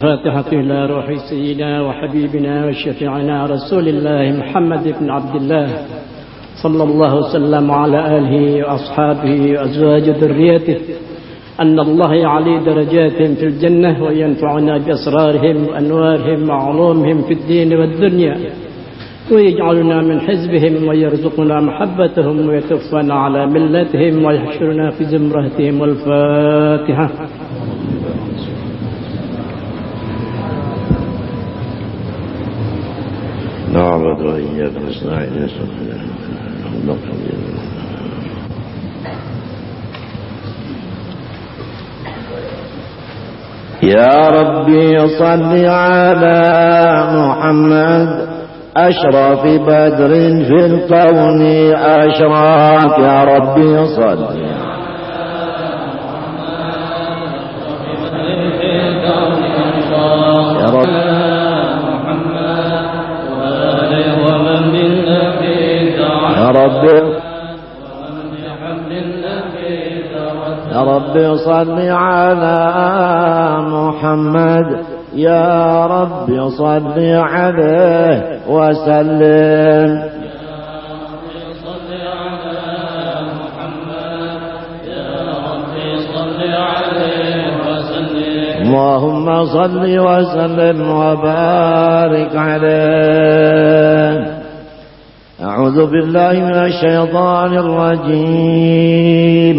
فاتحة إلى روح سيدنا وحبيبنا وشفيعنا رسول الله محمد بن عبد الله صلى الله وسلم على آله وأصحابه وأزواج ذريته. أن الله يعلي درجات في الجنة وينفعنا بأسرارهم وأنوارهم وعلومهم في الدين والدنيا. ويجعلنا من حزبهم ويرزقنا محبتهم ويتوفنا على ملتهم ويحشرنا في زمرتهم والفاتحة. نعبد وإياك نستعين يا ربي صل على محمد أشرف بدر في الكون أشراك يا ربي صل. صل على محمد. يا رب صل عليه وسلم. اللهم صل وسلم وبارك عليه. أعوذ بالله من الشيطان الرجيم.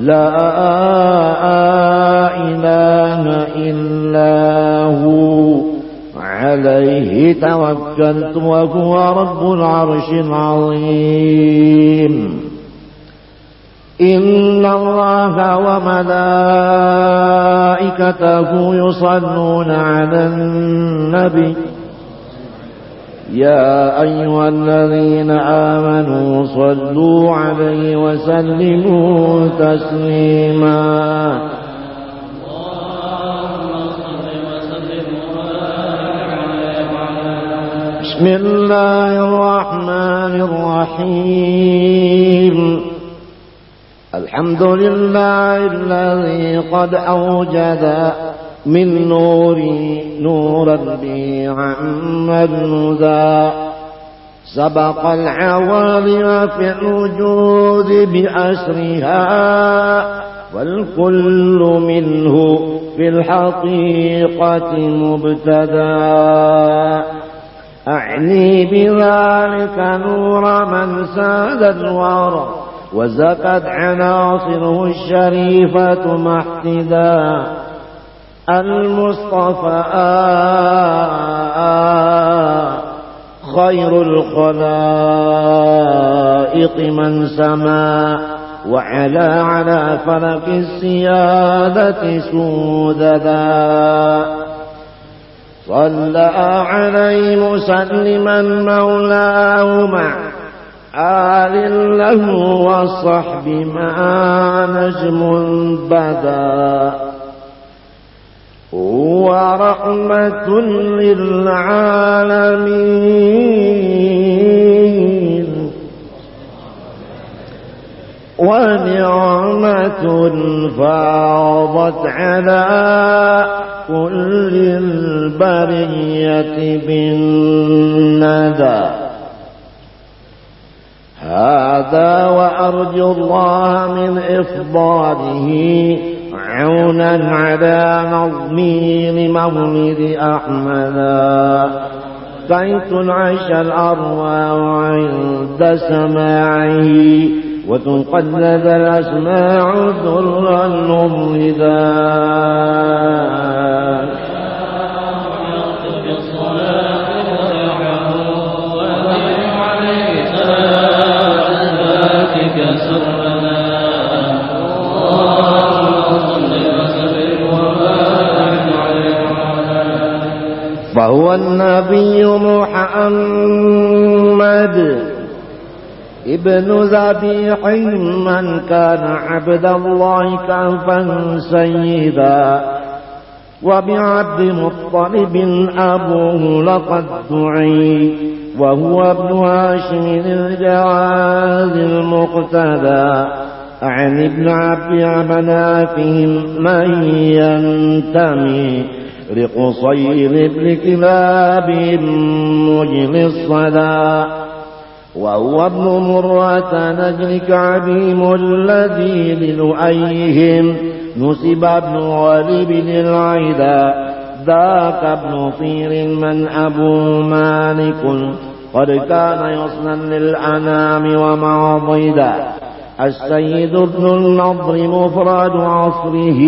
لا إله إلا هو. عليه توكلت وهو رب العرش العظيم. إن الله وملائكته يصلون على النبي. يا أيها الذين آمنوا صلوا عليه وسلموا تسليما. بسم الله الرحمن الرحيم. الحمد لله الذي قد أوجد من نوري نورا بي عم النذا سبق العوالم في الوجود بأسرها والكل منه في الحقيقة مبتدا أعني بذلك نور من ساد الورى وزكت عناصره الشريفة محتدا المصطفى. خير الخلائق من سما وعلى على فلك السيادة سوددا. صلى عليه مسلما مولاه مع آل له والصحب ما نجم بدا. ورحمة للعالمين. ونعمة فاضت على كل البرية بالندى. هذا وأرجو الله من إفضاله عونا على نظمي لمولد أحمدا كي تنعش الأرواح عند سماعه وتنقلد الأسماع ذرا ممردا فهو النبي محمد. ابن ذبيح من كان عبد الله كافا سيدا. وبعبد مطلب أبوه لقد دعي. وهو ابن هاشم الجواز المقتدى. عن ابن عبد منافهم من ينتمي. لقصير بن كلاب مجل الصدى. وهو ابن مرة نجل كعبيم الذي للؤيهم نسب ابن غالب للعيدا ذاك ابن طير من أبو مالك قد كان يصنع للأنام ومعضدا السيد ابن النضر مفرد عصره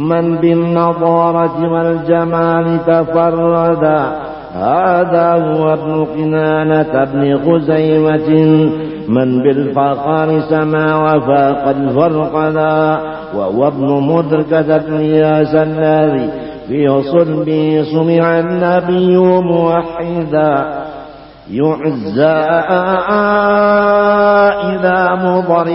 من بالنضارة والجمال تفردا هذا هو ابن قنانة بن خزيمة. من بالفقار سما وفاق الفرقدا وهو ابن مدركة بن ياس الذي في صلبه سمع النبي موحدا. يعزى إذا مضر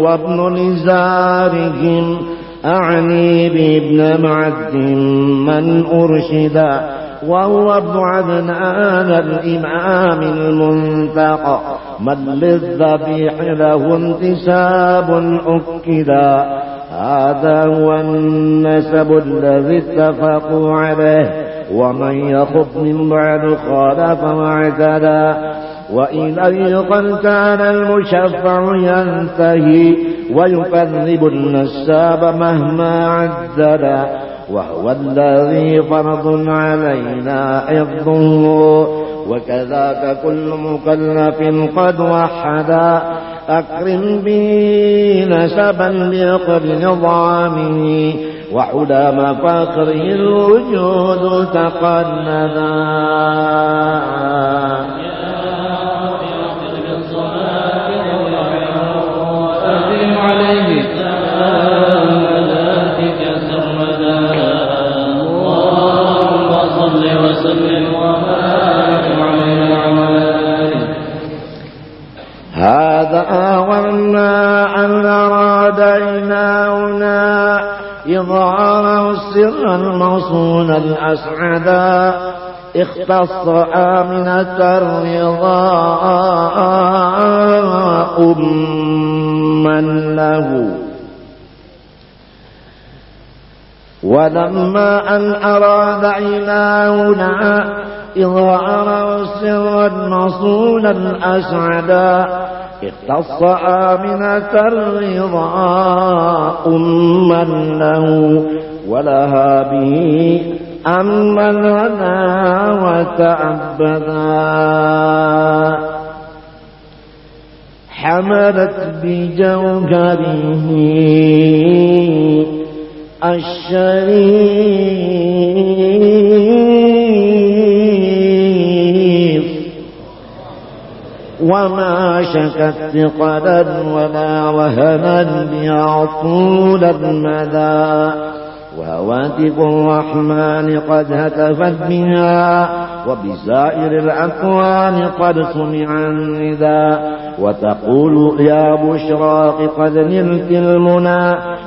وابن لزارهم. أعني بابن معد من أرشدا وهو ابن عدنان الإمام المنتقى من للذبيح له انتساب أكدا هذا هو النسب الذي اتفقوا عليه. ومن يخف من بعد خالف واعتدى. وإليه قد كان المشفع ينتهي. ويكذب النساب مهما عددا وهو الذي فرض علينا حفظه. وكذاك كل مكلف قد وحدا أكرم به نسبا لقبل نظامه. وحدى مفاخره الوجود تقندا الأسعدا اختص آمنة الرضا أما له. ولما أن أراد إلهنا إظهار سرا مصولا أسعدا اختص آمنة الرضا أما له. ولها به أما لنا وتعبدا حملت بجوهره الشريف. وما شكت ثقلا ولا وهنا بها طول المدى وهواتف الرحمن قد هتفت بها وبسائر الأكوان قد سمع النداء وتقول يا بشراق قد نلت المنى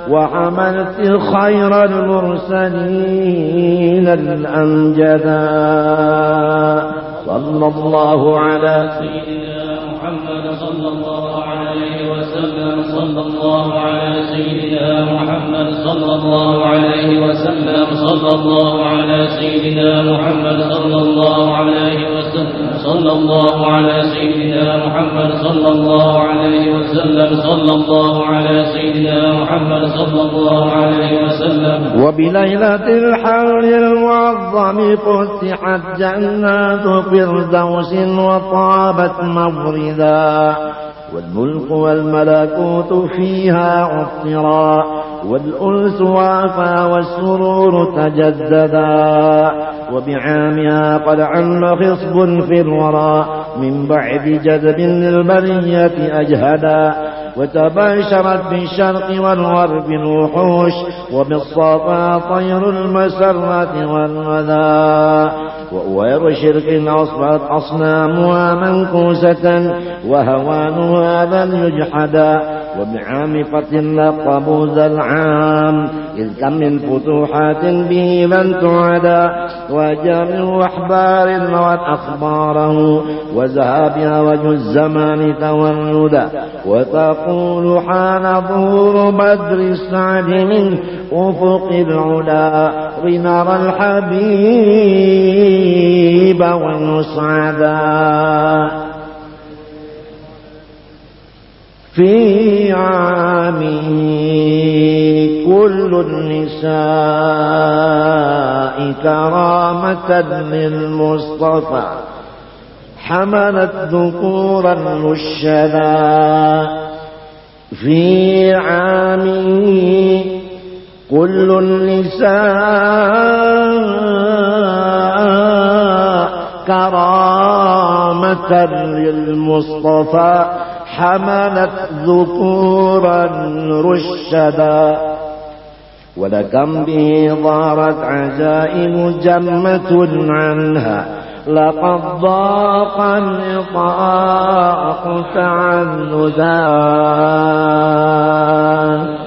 وعملت خير المرسلين الأمجدا صلى الله على سيدنا محمد صلى الله عليه وسلم. صلى الله على سيدنا محمد صلى الله عليه وسلم صلى الله على سيدنا محمد صلى الله عليه وسلم صلى الله على سيدنا محمد صلى الله عليه وسلم صلى الله على سيدنا محمد صلى الله عليه وسلم. وبليلة الحول المعظم فتحت جنات فردوس وطابت موردا. والملك والملكوت فيها عطرا والأنس وافى والسرور تجددا. وبعامها قد عم خصب في الورى من بعد جذب للبرية أجهدا. وتباشرت بالشرق والغرب الوحوش وبالصفا طير المسرة والغذاء. وأوير شرك أصبحت أصنامها منكوسة وهوان هذا اليجحدا وبعامقة لقبوا ذا العام إذ كم من فتوحات به لن تعدى وجامع أحبار الموت أخباره وذهابها وجه الزمان تولدا وتقول حان ظهور بدر السعد من أفق العلا لنرى الحبيب والمسعدا. في عامه كل النساء كرامة للمصطفى حملت ذكورا رشدا. في عامه كل النساء كرامة للمصطفى حملت ذكورا رشدا ولكم به ضارت عزائم جمة عنها لقد ضاق النطاق تعندا قد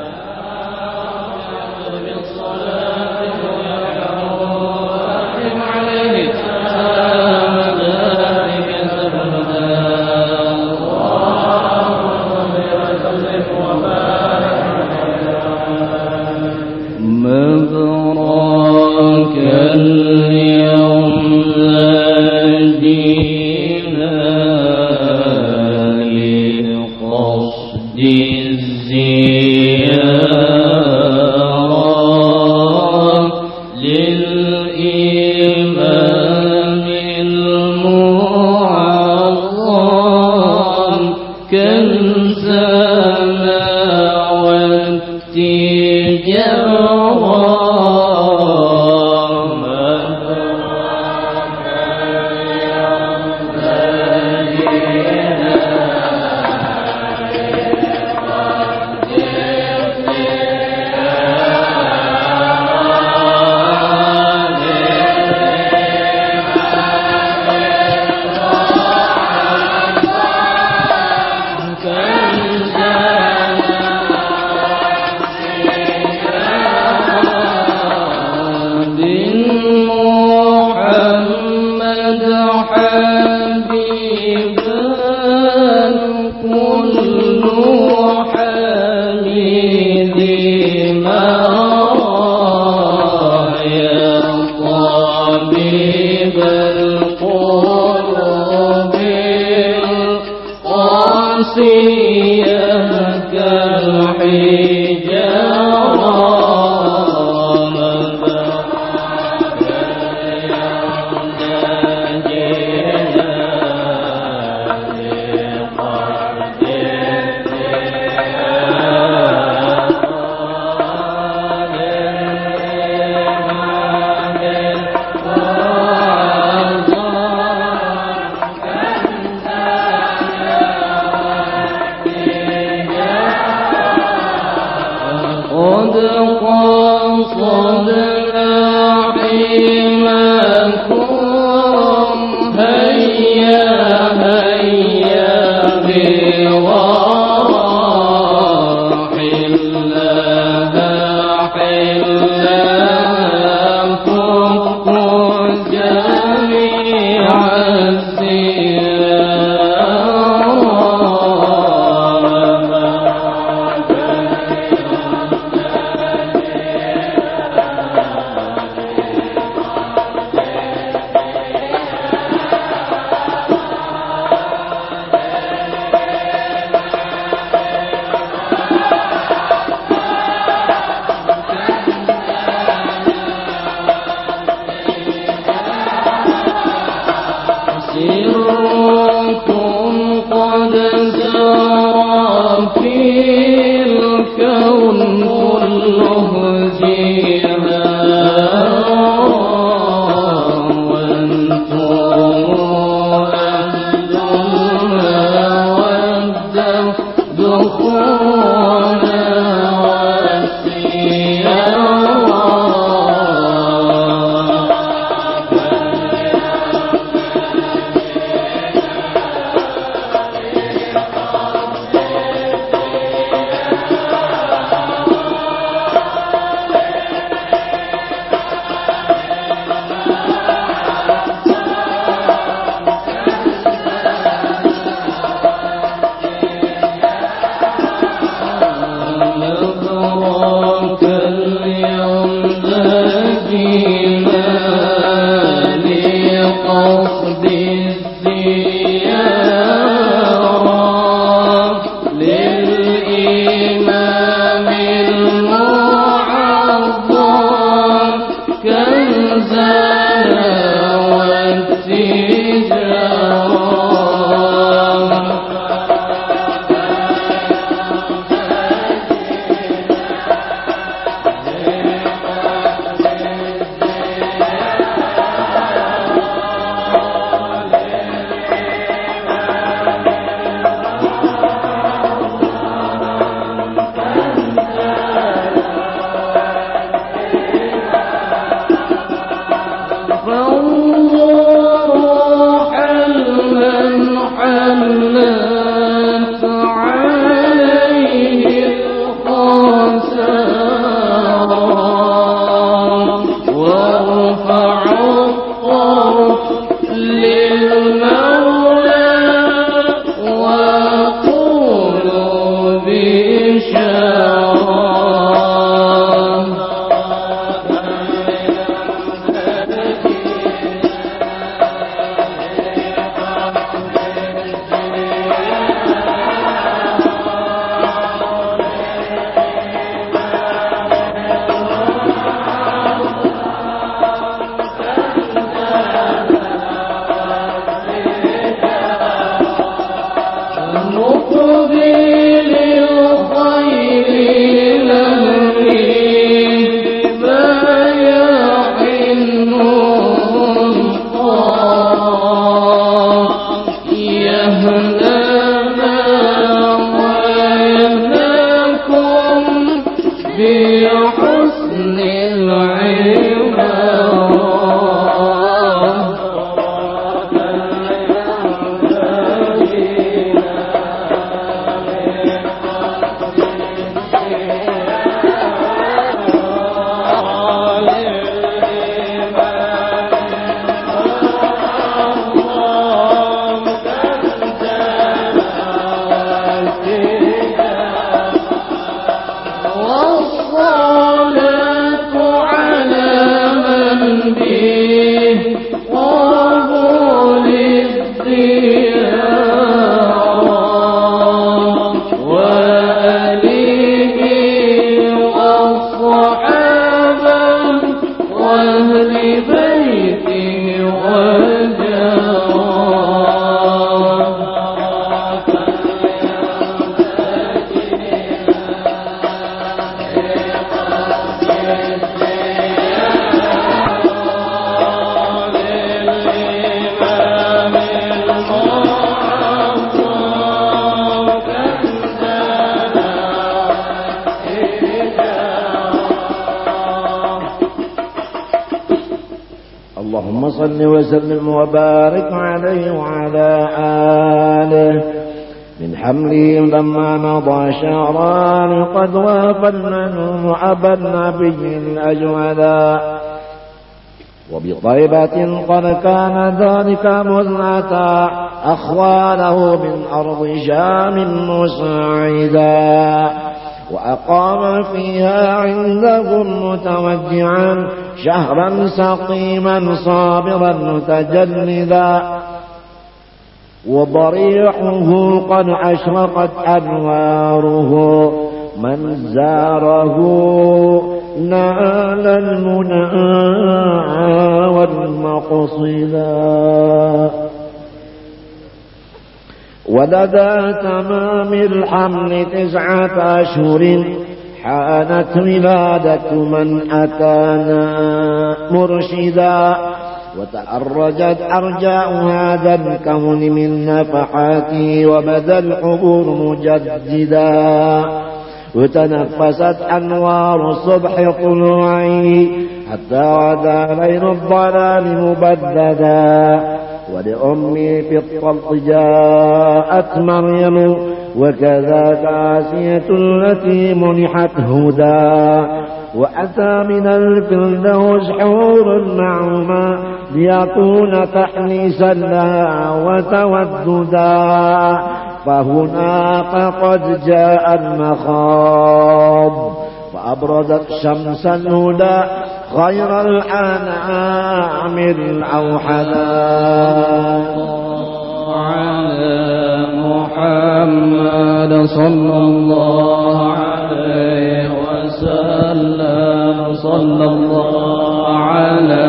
Thank you. Allah'ı وسلم وبارك عليه وعلى آله. من حمله لما مضى شهران قد وافى المنون أبا النبي الأجولا وبطيبة قد كان ذلك مزنة أخواله من أرض شام مساعدا وأقام فيها عندهم متوجعا شهرا سقيما صابرا متجلدا وضريحه قد أشرقت أنواره من زاره نال المنى والمقصدا ولدى تمام الحمل تسعة أشهر حانت ولادة من أتانا مرشدا وتأرجت أرجاء هذا الكون من نفحاته وبدا الحبور مجددا وتنفست أنوار الصبح طلوعه حتى غدا ليل الضلال مبددا ولأمي في الطلق جاءت مريم وكذاك آسية التي منحت هدى وأتى من الفردوس حور معهما ليكون تحنيسا لها وتوددا فهناك قد جاء المخاض فأبرزت شمس الهدى خير الأنعام الأوحدا على محمد صلى الله عليه وسلم. صلى الله على